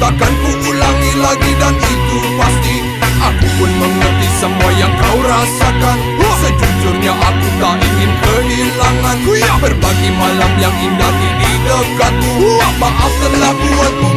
Takkan ku ulangi lagi dan itu pasti. Aku pun mengerti semua yang kau rasakan. Sejujurnya aku tak ingin kehilangan. Berbagi malam yang indah ini dekatku. Maaf telah buatmu